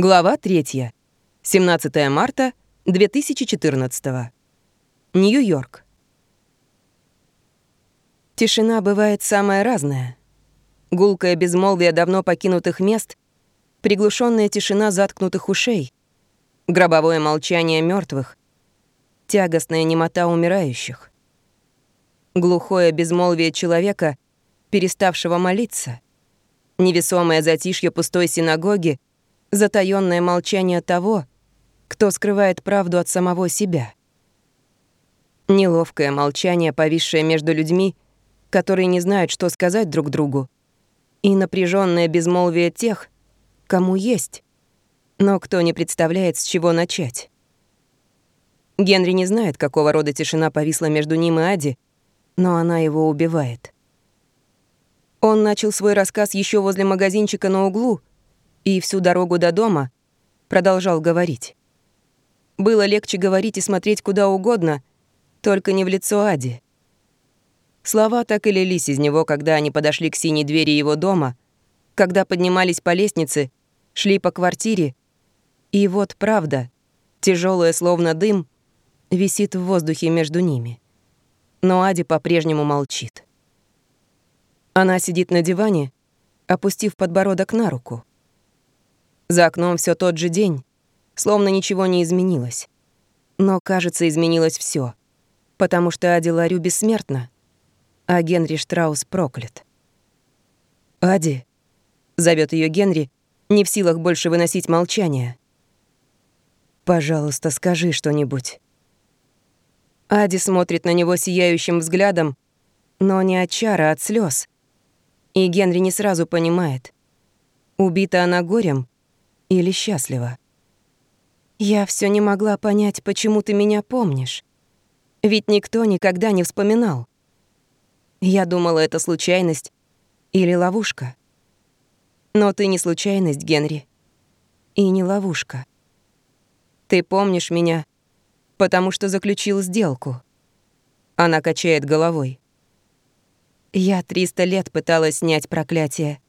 Глава 3. 17 марта 2014. Нью-Йорк. Тишина бывает самая разная. Гулкое безмолвие давно покинутых мест, приглушенная тишина заткнутых ушей, гробовое молчание мертвых, тягостная немота умирающих, глухое безмолвие человека, переставшего молиться, невесомое затишье пустой синагоги — затаённое молчание того, кто скрывает правду от самого себя. Неловкое молчание, повисшее между людьми, которые не знают, что сказать друг другу, и напряженное безмолвие тех, кому есть, но кто не представляет, с чего начать. Генри не знает, какого рода тишина повисла между ним и Ади, но она его убивает. Он начал свой рассказ еще возле магазинчика на углу, и всю дорогу до дома продолжал говорить. Было легче говорить и смотреть куда угодно, только не в лицо Ади. Слова так и лились из него, когда они подошли к синей двери его дома, когда поднимались по лестнице, шли по квартире. И вот правда, тяжелая словно дым, висит в воздухе между ними. Но Ади по-прежнему молчит. Она сидит на диване, опустив подбородок на руку. За окном все тот же день, словно ничего не изменилось. Но, кажется, изменилось все, потому что Ади Ларю бессмертна, а Генри Штраус проклят. «Ади», — зовет ее Генри, не в силах больше выносить молчание. «Пожалуйста, скажи что-нибудь». Ади смотрит на него сияющим взглядом, но не от чара, а от слез. И Генри не сразу понимает. Убита она горем или счастлива. Я все не могла понять, почему ты меня помнишь. Ведь никто никогда не вспоминал. Я думала, это случайность или ловушка. Но ты не случайность, Генри. И не ловушка. Ты помнишь меня, потому что заключил сделку. Она качает головой. Я 300 лет пыталась снять проклятие.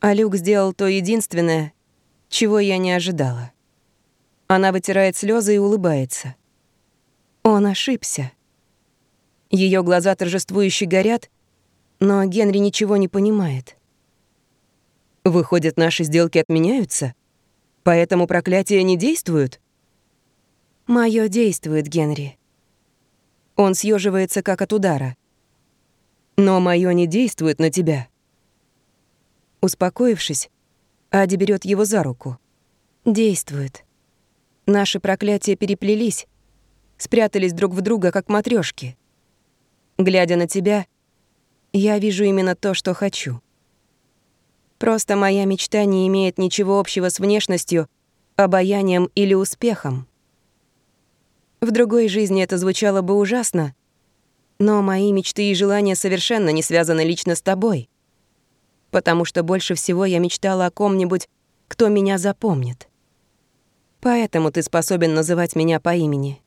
А Люк сделал то единственное, чего я не ожидала. Она вытирает слезы и улыбается. Он ошибся. Ее глаза торжествующе горят, но Генри ничего не понимает. Выходят, наши сделки отменяются? Поэтому проклятия не действуют? Моё действует, Генри. Он съеживается как от удара. Но моё не действует на тебя. Успокоившись, Ади берет его за руку. Действует. Наши проклятия переплелись, спрятались друг в друга, как матрешки. Глядя на тебя, я вижу именно то, что хочу. Просто моя мечта не имеет ничего общего с внешностью, обаянием или успехом. В другой жизни это звучало бы ужасно, но мои мечты и желания совершенно не связаны лично с тобой потому что больше всего я мечтала о ком-нибудь, кто меня запомнит. Поэтому ты способен называть меня по имени.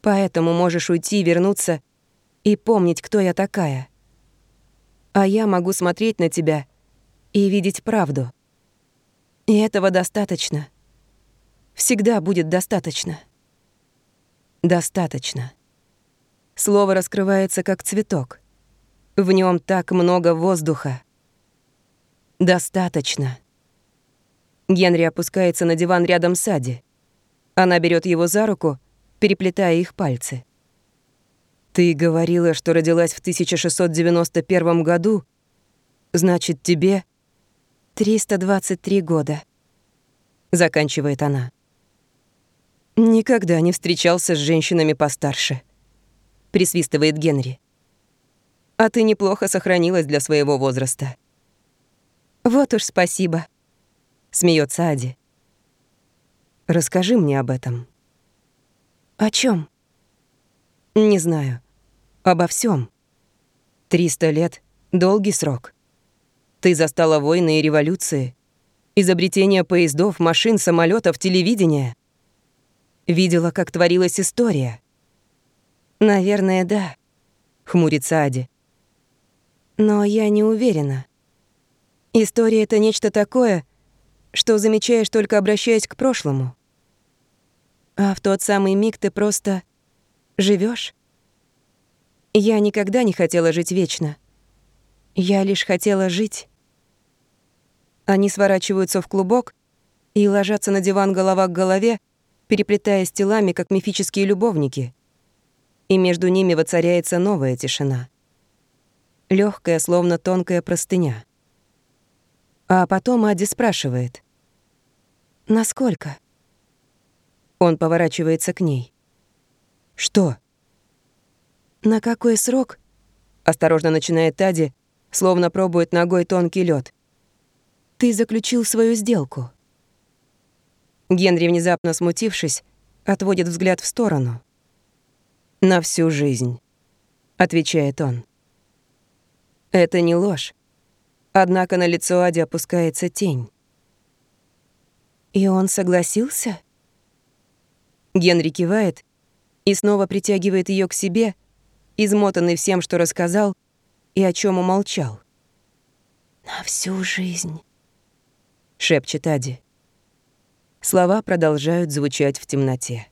Поэтому можешь уйти, вернуться и помнить, кто я такая. А я могу смотреть на тебя и видеть правду. И этого достаточно. Всегда будет достаточно. Достаточно. Слово раскрывается как цветок. В нем так много воздуха. «Достаточно». Генри опускается на диван рядом с Ади. Она берет его за руку, переплетая их пальцы. «Ты говорила, что родилась в 1691 году. Значит, тебе...» «323 года», — заканчивает она. «Никогда не встречался с женщинами постарше», — присвистывает Генри. «А ты неплохо сохранилась для своего возраста». «Вот уж спасибо», — смеется Ади. «Расскажи мне об этом». «О чем? «Не знаю. Обо всем. Триста лет — долгий срок. Ты застала войны и революции, изобретение поездов, машин, самолетов, телевидения. Видела, как творилась история». «Наверное, да», — хмурится Ади. «Но я не уверена». История — это нечто такое, что замечаешь только обращаясь к прошлому. А в тот самый миг ты просто живешь. Я никогда не хотела жить вечно. Я лишь хотела жить. Они сворачиваются в клубок и ложатся на диван голова к голове, переплетаясь телами, как мифические любовники. И между ними воцаряется новая тишина. легкая, словно тонкая простыня. А потом Ади спрашивает. «Насколько?» Он поворачивается к ней. «Что?» «На какой срок?» Осторожно начинает Тади, словно пробует ногой тонкий лед. «Ты заключил свою сделку». Генри, внезапно смутившись, отводит взгляд в сторону. «На всю жизнь», — отвечает он. Это не ложь. Однако на лицо Ади опускается тень. «И он согласился?» Генри кивает и снова притягивает ее к себе, измотанный всем, что рассказал и о чем умолчал. «На всю жизнь», — шепчет Ади. Слова продолжают звучать в темноте.